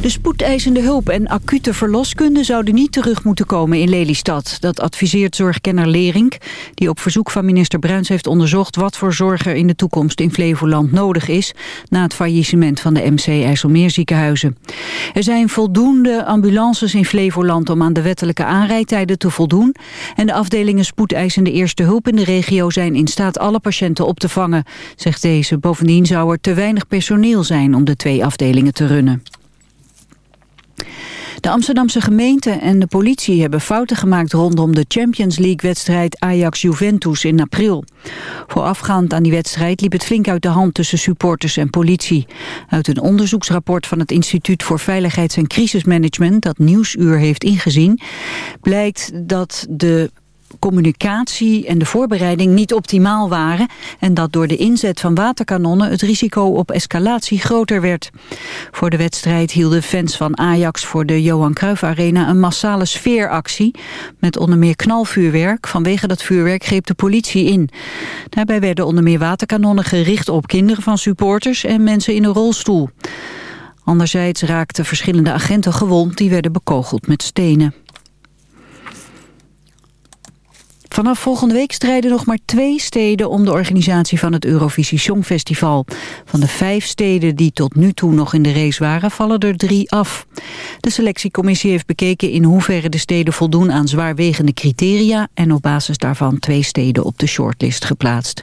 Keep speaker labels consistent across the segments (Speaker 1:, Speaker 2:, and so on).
Speaker 1: De spoedeisende hulp en acute verloskunde zouden niet terug moeten komen in Lelystad. Dat adviseert zorgkenner Lering, die op verzoek van minister Bruins heeft onderzocht... wat voor zorg er in de toekomst in Flevoland nodig is... na het faillissement van de MC IJsselmeerziekenhuizen. Er zijn voldoende ambulances in Flevoland om aan de wettelijke aanrijdtijden te voldoen... en de afdelingen spoedeisende eerste hulp in de regio zijn in staat alle patiënten op te vangen, zegt deze. Bovendien zou er te weinig personeel zijn om de twee afdelingen te runnen. De Amsterdamse gemeente en de politie hebben fouten gemaakt rondom de Champions League-wedstrijd Ajax-Juventus in april. Voorafgaand aan die wedstrijd liep het flink uit de hand tussen supporters en politie. Uit een onderzoeksrapport van het Instituut voor Veiligheids- en Crisismanagement dat Nieuwsuur heeft ingezien, blijkt dat de communicatie en de voorbereiding niet optimaal waren... en dat door de inzet van waterkanonnen het risico op escalatie groter werd. Voor de wedstrijd hielden fans van Ajax voor de Johan Cruijff Arena... een massale sfeeractie met onder meer knalvuurwerk. Vanwege dat vuurwerk greep de politie in. Daarbij werden onder meer waterkanonnen gericht op kinderen van supporters... en mensen in een rolstoel. Anderzijds raakten verschillende agenten gewond... die werden bekogeld met stenen. Vanaf volgende week strijden nog maar twee steden om de organisatie van het Eurovisie Songfestival. Van de vijf steden die tot nu toe nog in de race waren, vallen er drie af. De selectiecommissie heeft bekeken in hoeverre de steden voldoen aan zwaarwegende criteria en op basis daarvan twee steden op de shortlist geplaatst.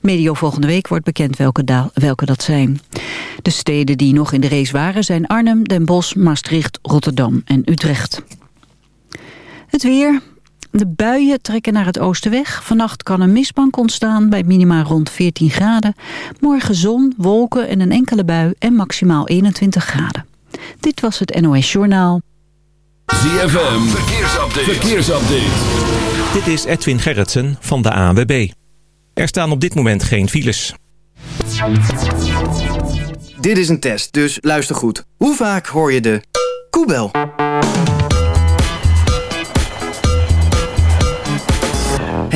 Speaker 1: Medio volgende week wordt bekend welke, welke dat zijn. De steden die nog in de race waren zijn Arnhem, Den Bosch, Maastricht, Rotterdam en Utrecht. Het weer, de buien trekken naar het oosten weg. Vannacht kan een mistbank ontstaan bij minima rond 14 graden. Morgen zon, wolken en een enkele bui en maximaal 21 graden. Dit was het NOS Journaal.
Speaker 2: ZFM, verkeersupdate. verkeersupdate.
Speaker 3: Dit is Edwin Gerritsen van de ANWB. Er staan op dit moment geen files.
Speaker 4: Dit is een test, dus luister goed. Hoe vaak hoor je de koebel?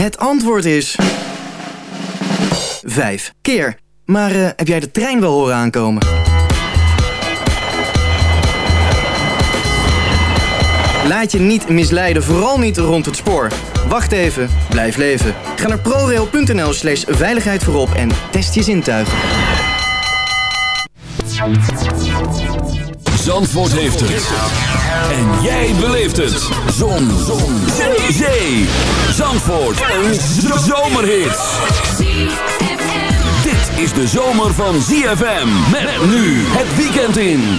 Speaker 4: Het antwoord is... Vijf keer. Maar uh, heb jij de trein wel horen aankomen? Laat je niet misleiden, vooral niet rond het spoor. Wacht even, blijf leven. Ga naar prorail.nl slash veiligheid voorop en test je zintuigen.
Speaker 2: Zandvoort heeft het. En jij beleeft het. Zon. Zon. Zee. Zee. Zandvoort. Een zomerhit. Dit is de zomer van ZFM. Met nu het weekend in.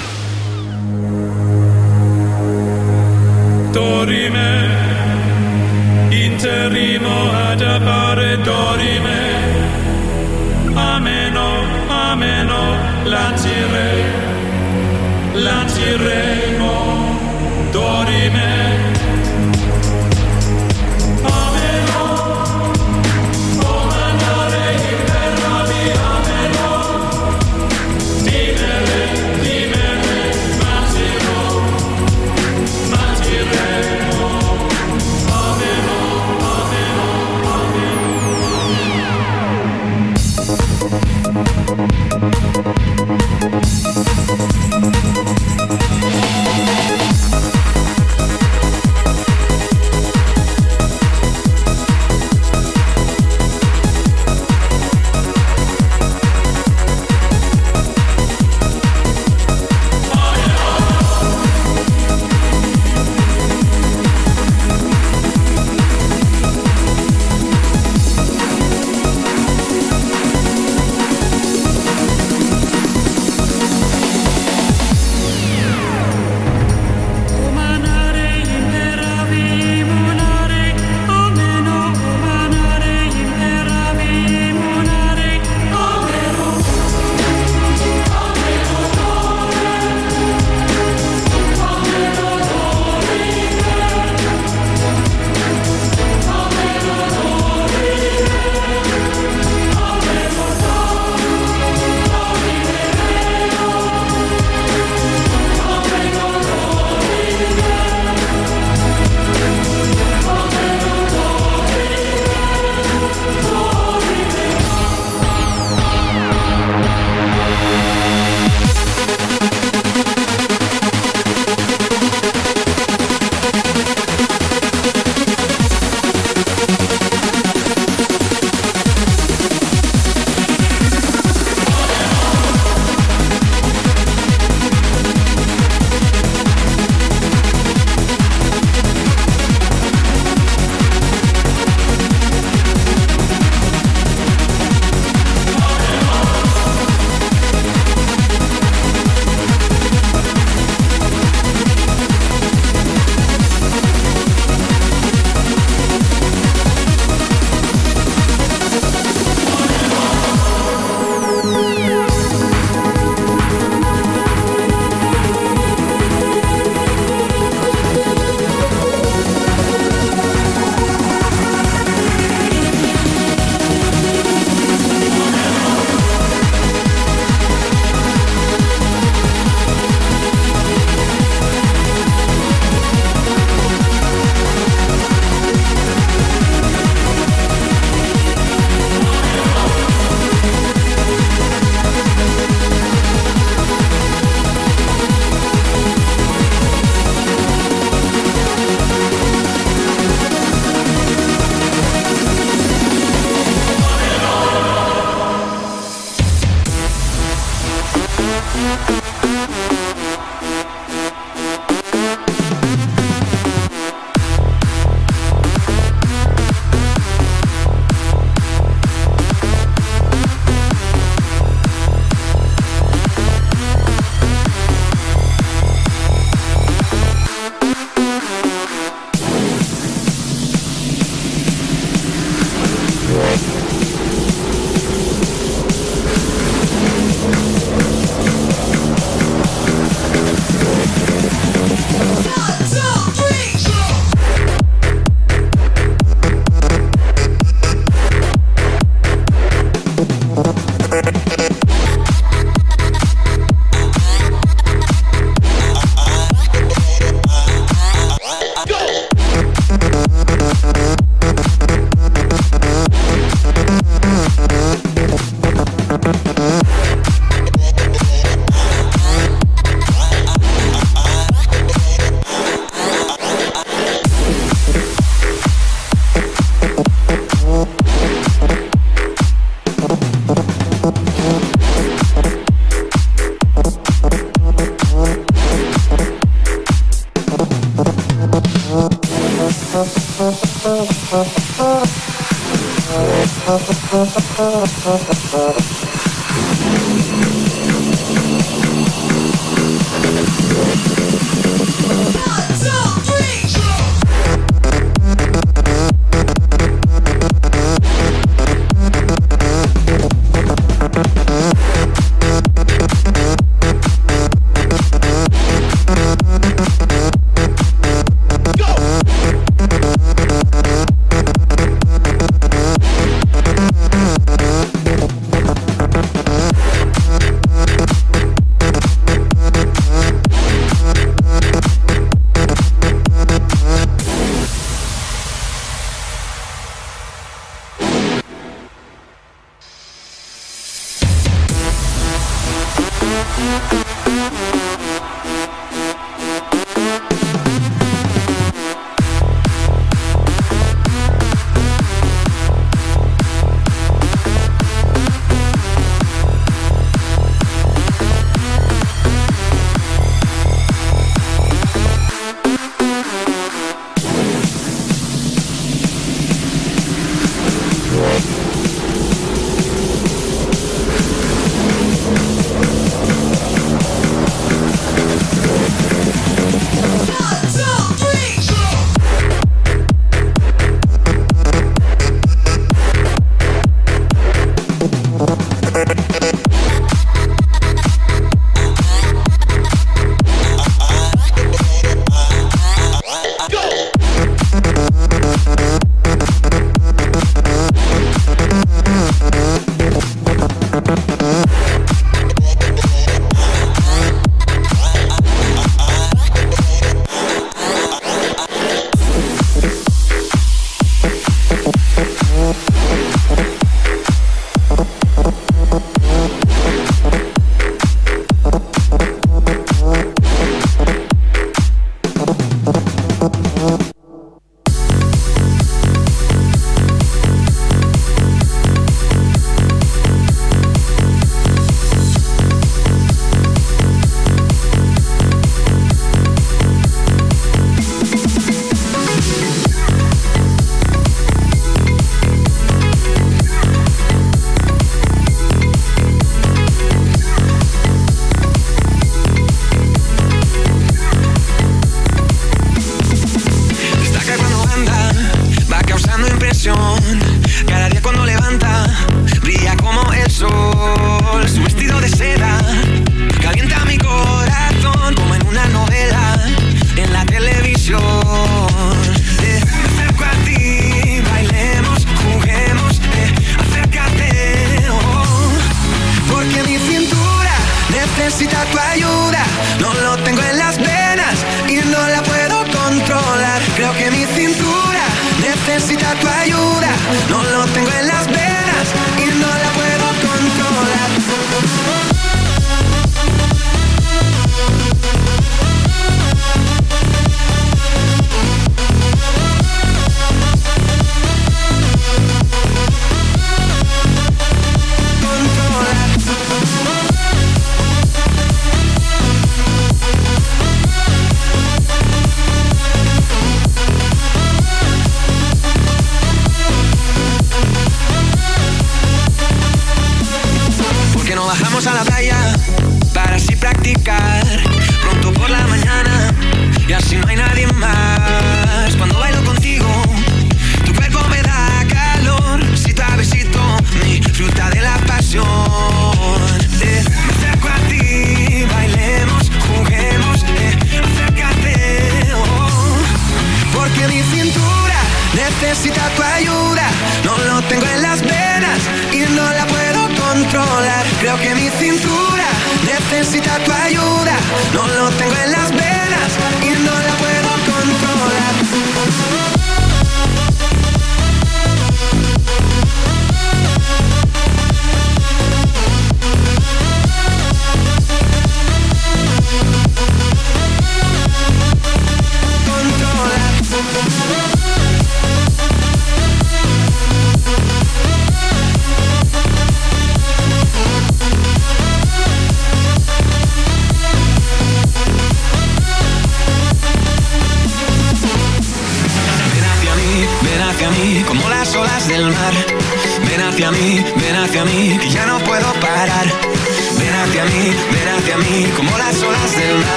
Speaker 5: Dorime. Interimo ad appare dorime. Ameno, ameno, lancire. lanciremo dorime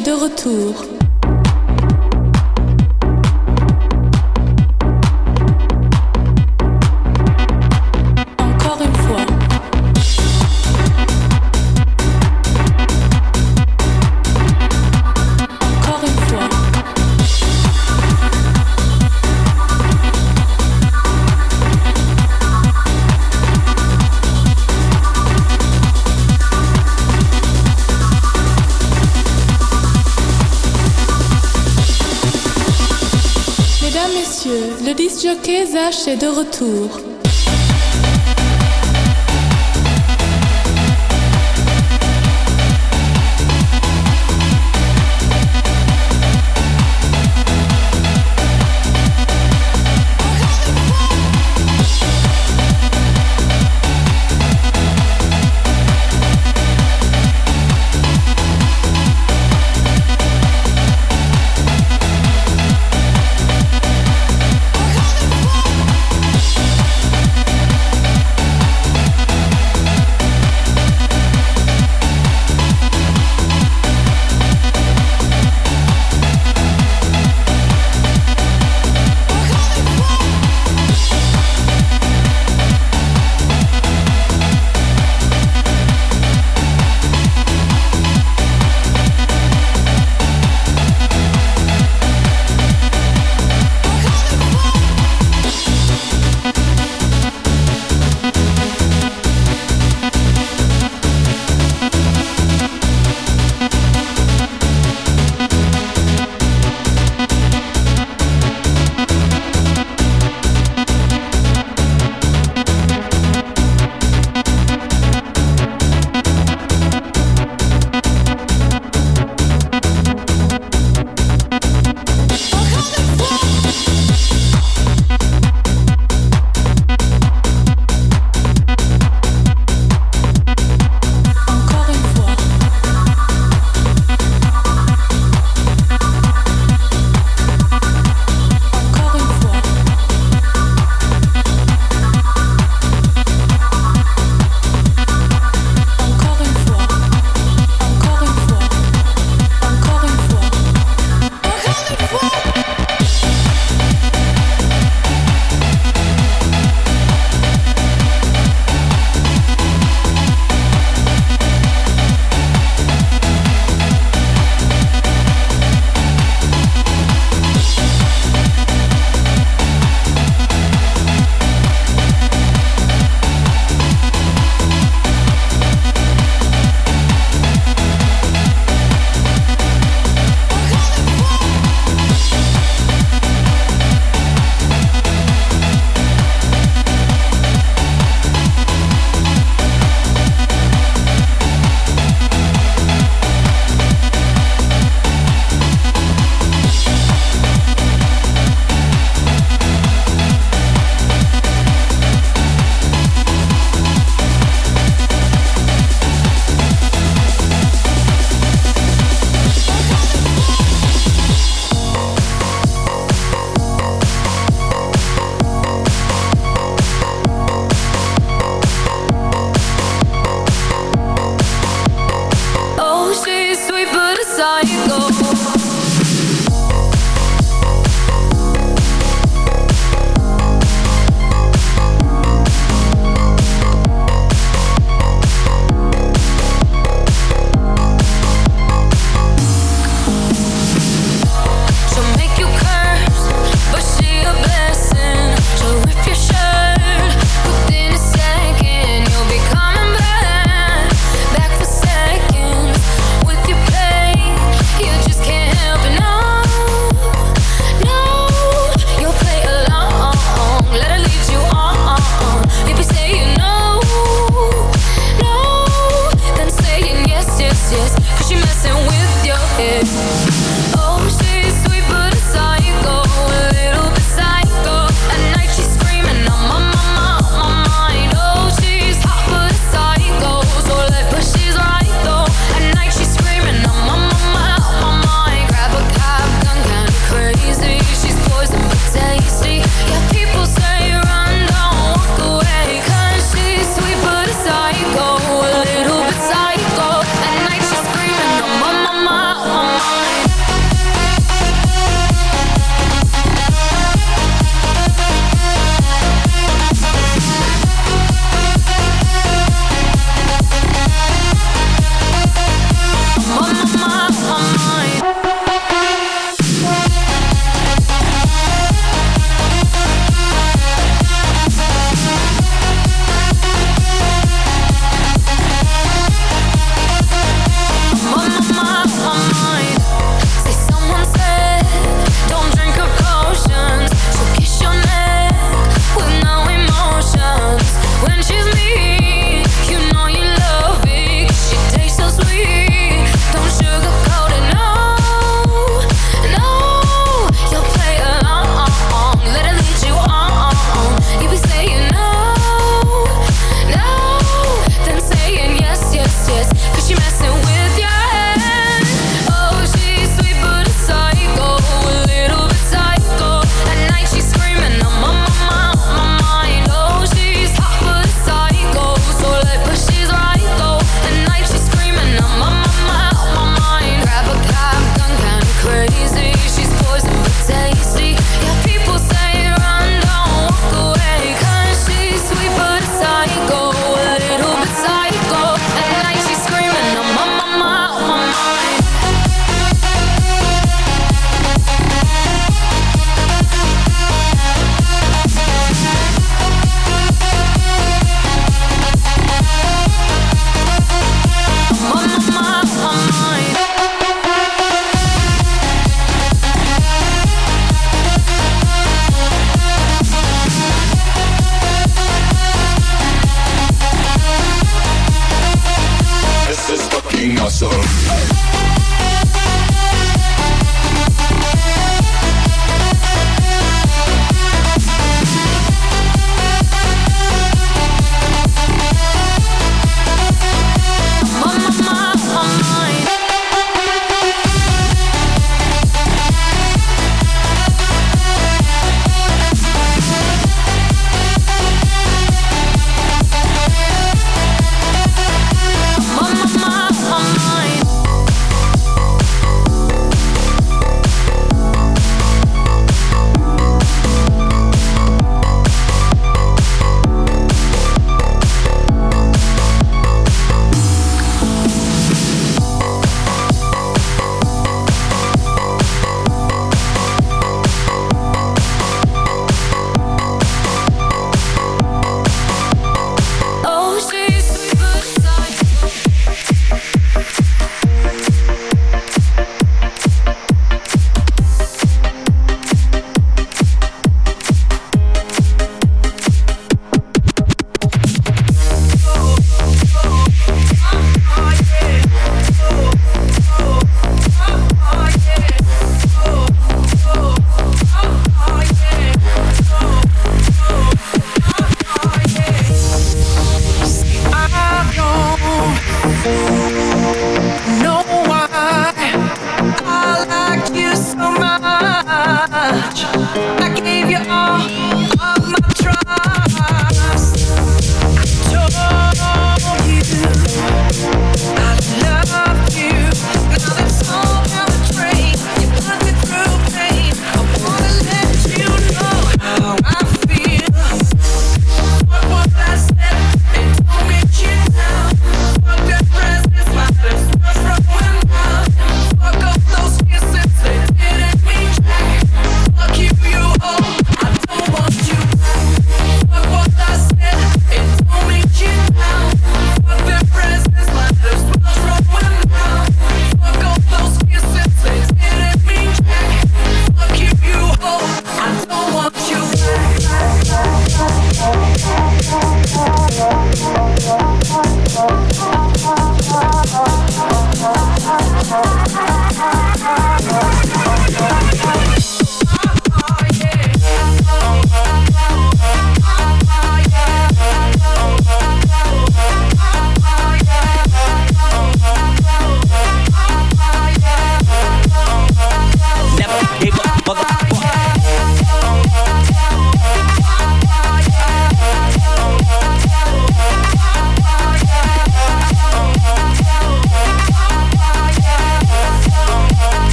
Speaker 6: De
Speaker 7: retour. choqués, H est de retour.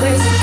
Speaker 8: crazy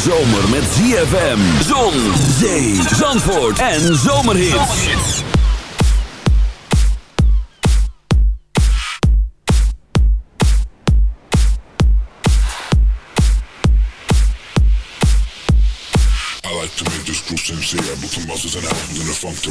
Speaker 2: zomer met ZFM, zon, zee, zandvoort en zomerhits.
Speaker 9: I like to make this group sincere, but some bosses and albums in the funk to